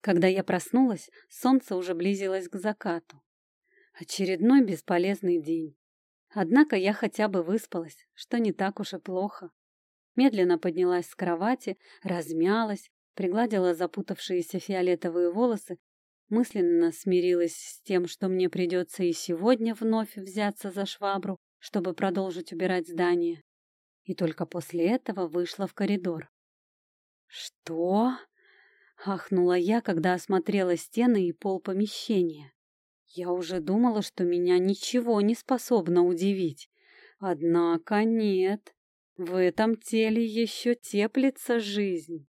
Когда я проснулась, солнце уже близилось к закату. Очередной бесполезный день. Однако я хотя бы выспалась, что не так уж и плохо. Медленно поднялась с кровати, размялась, пригладила запутавшиеся фиолетовые волосы, мысленно смирилась с тем, что мне придется и сегодня вновь взяться за швабру, чтобы продолжить убирать здание. И только после этого вышла в коридор. «Что?» — ахнула я, когда осмотрела стены и пол помещения. Я уже думала, что меня ничего не способно удивить. Однако нет. В этом теле еще теплится жизнь.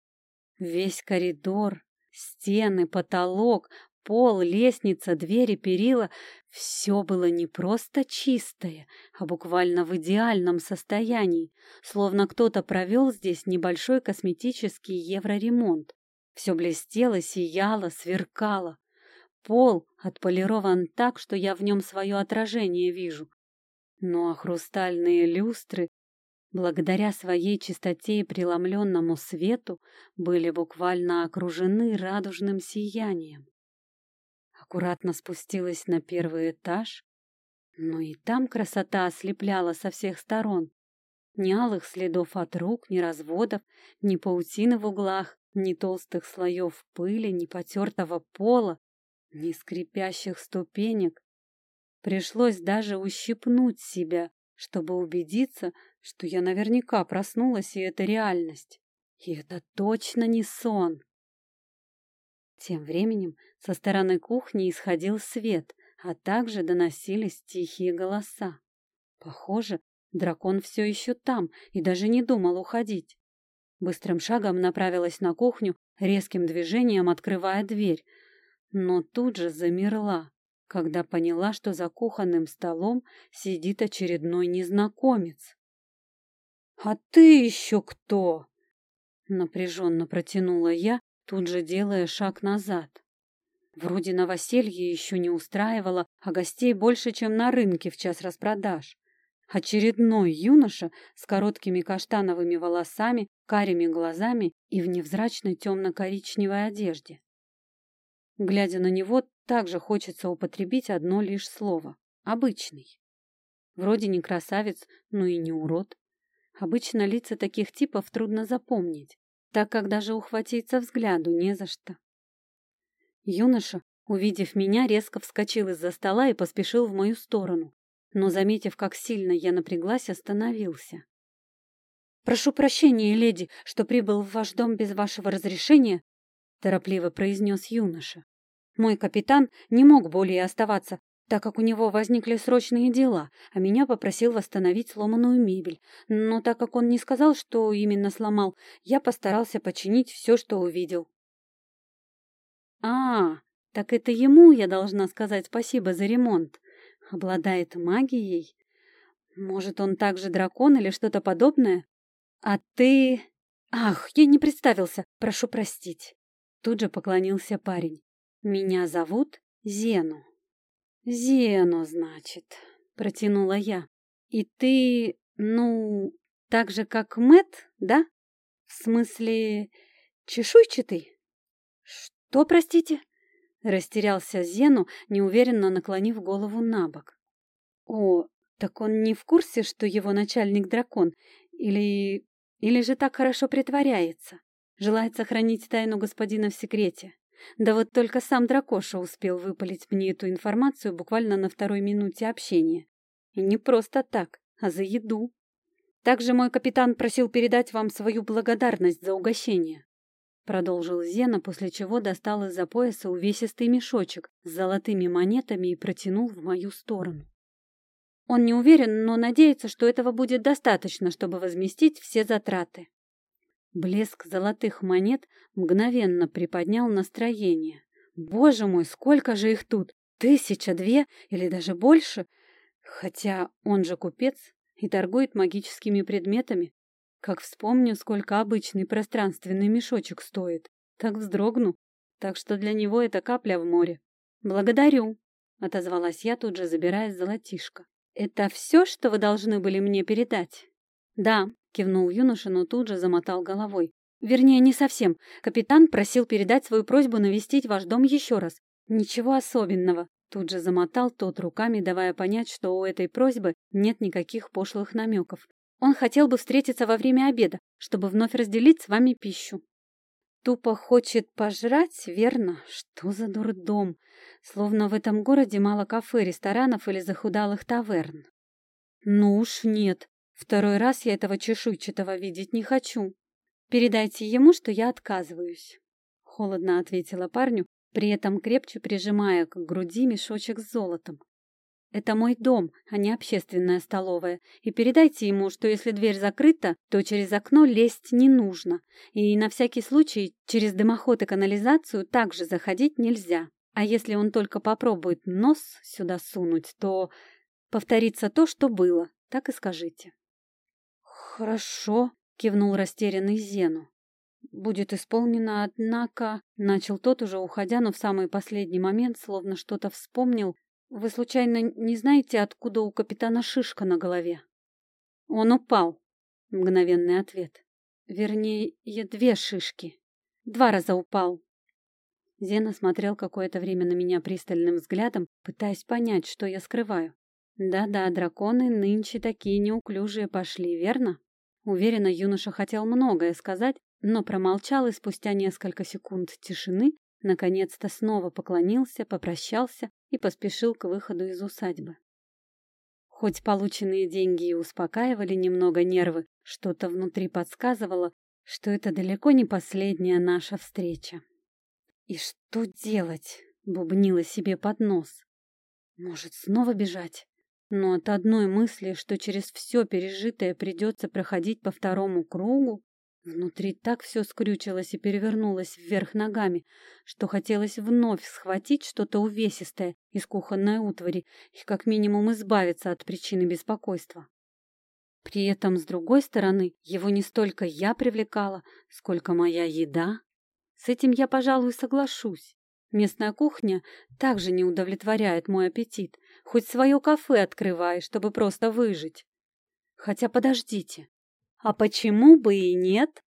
Весь коридор, стены, потолок, пол, лестница, двери, перила — все было не просто чистое, а буквально в идеальном состоянии, словно кто-то провел здесь небольшой косметический евроремонт. Все блестело, сияло, сверкало. Пол отполирован так, что я в нем свое отражение вижу. Ну а хрустальные люстры, благодаря своей чистоте и преломленному свету, были буквально окружены радужным сиянием. Аккуратно спустилась на первый этаж, но и там красота ослепляла со всех сторон. Ни алых следов от рук, ни разводов, ни паутины в углах, ни толстых слоев пыли, ни потертого пола, ни скрипящих ступенек. Пришлось даже ущипнуть себя, чтобы убедиться, что я наверняка проснулась, и это реальность. И это точно не сон. Тем временем со стороны кухни исходил свет, а также доносились тихие голоса. Похоже, дракон все еще там и даже не думал уходить. Быстрым шагом направилась на кухню, резким движением открывая дверь, но тут же замерла, когда поняла, что за кухонным столом сидит очередной незнакомец. «А ты еще кто?» Напряженно протянула я, тут же делая шаг назад. Вроде новоселье еще не устраивало, а гостей больше, чем на рынке в час распродаж. Очередной юноша с короткими каштановыми волосами, карими глазами и в невзрачной темно-коричневой одежде. Глядя на него, также хочется употребить одно лишь слово — обычный. Вроде не красавец, но и не урод. Обычно лица таких типов трудно запомнить, так как даже ухватиться взгляду не за что. Юноша, увидев меня, резко вскочил из-за стола и поспешил в мою сторону, но, заметив, как сильно я напряглась, остановился. «Прошу прощения, леди, что прибыл в ваш дом без вашего разрешения — торопливо произнес юноша. «Мой капитан не мог более оставаться, так как у него возникли срочные дела, а меня попросил восстановить сломанную мебель. Но так как он не сказал, что именно сломал, я постарался починить все, что увидел». «А, так это ему я должна сказать спасибо за ремонт. Обладает магией? Может, он также дракон или что-то подобное? А ты...» «Ах, я не представился, прошу простить». Тут же поклонился парень. «Меня зовут Зену». «Зену, значит», — протянула я. «И ты, ну, так же, как Мэт, да? В смысле, чешуйчатый?» «Что, простите?» — растерялся Зену, неуверенно наклонив голову на бок. «О, так он не в курсе, что его начальник дракон? Или... или же так хорошо притворяется?» Желает сохранить тайну господина в секрете. Да вот только сам Дракоша успел выпалить мне эту информацию буквально на второй минуте общения. И не просто так, а за еду. Также мой капитан просил передать вам свою благодарность за угощение. Продолжил Зена, после чего достал из-за пояса увесистый мешочек с золотыми монетами и протянул в мою сторону. Он не уверен, но надеется, что этого будет достаточно, чтобы возместить все затраты. Блеск золотых монет мгновенно приподнял настроение. Боже мой, сколько же их тут! Тысяча, две или даже больше? Хотя он же купец и торгует магическими предметами. Как вспомню, сколько обычный пространственный мешочек стоит, так вздрогну. Так что для него это капля в море. «Благодарю», — отозвалась я, тут же забирая золотишко. «Это все, что вы должны были мне передать?» «Да», — кивнул юноша, но тут же замотал головой. Вернее, не совсем. Капитан просил передать свою просьбу навестить ваш дом еще раз. Ничего особенного. Тут же замотал тот руками, давая понять, что у этой просьбы нет никаких пошлых намеков. Он хотел бы встретиться во время обеда, чтобы вновь разделить с вами пищу. Тупо хочет пожрать, верно? Что за дурдом? Словно в этом городе мало кафе, ресторанов или захудалых таверн. Ну уж нет. Второй раз я этого чешуйчатого видеть не хочу. Передайте ему, что я отказываюсь. Холодно ответила парню, при этом крепче прижимая к груди мешочек с золотом. Это мой дом, а не общественная столовая. И передайте ему, что если дверь закрыта, то через окно лезть не нужно. И на всякий случай через дымоход и канализацию также заходить нельзя. А если он только попробует нос сюда сунуть, то повторится то, что было. Так и скажите. Хорошо, кивнул растерянный Зену. Будет исполнено, однако, начал тот уже уходя, но в самый последний момент, словно что-то вспомнил, вы случайно не знаете, откуда у капитана шишка на голове? Он упал. Мгновенный ответ. Вернее, две шишки. Два раза упал. Зена смотрел какое-то время на меня пристальным взглядом, пытаясь понять, что я скрываю. Да-да, драконы нынче такие неуклюжие пошли, верно? Уверена, юноша хотел многое сказать, но промолчал и спустя несколько секунд тишины наконец-то снова поклонился, попрощался и поспешил к выходу из усадьбы. Хоть полученные деньги и успокаивали немного нервы, что-то внутри подсказывало, что это далеко не последняя наша встреча. «И что делать?» — бубнила себе под нос. «Может, снова бежать?» Но от одной мысли, что через все пережитое придется проходить по второму кругу, Внутри так все скрючилось и перевернулось вверх ногами, что хотелось вновь схватить что-то увесистое из кухонной утвари и как минимум избавиться от причины беспокойства. При этом, с другой стороны, его не столько я привлекала, сколько моя еда. С этим я, пожалуй, соглашусь. Местная кухня также не удовлетворяет мой аппетит. Хоть свое кафе открывай, чтобы просто выжить. Хотя подождите, а почему бы и нет?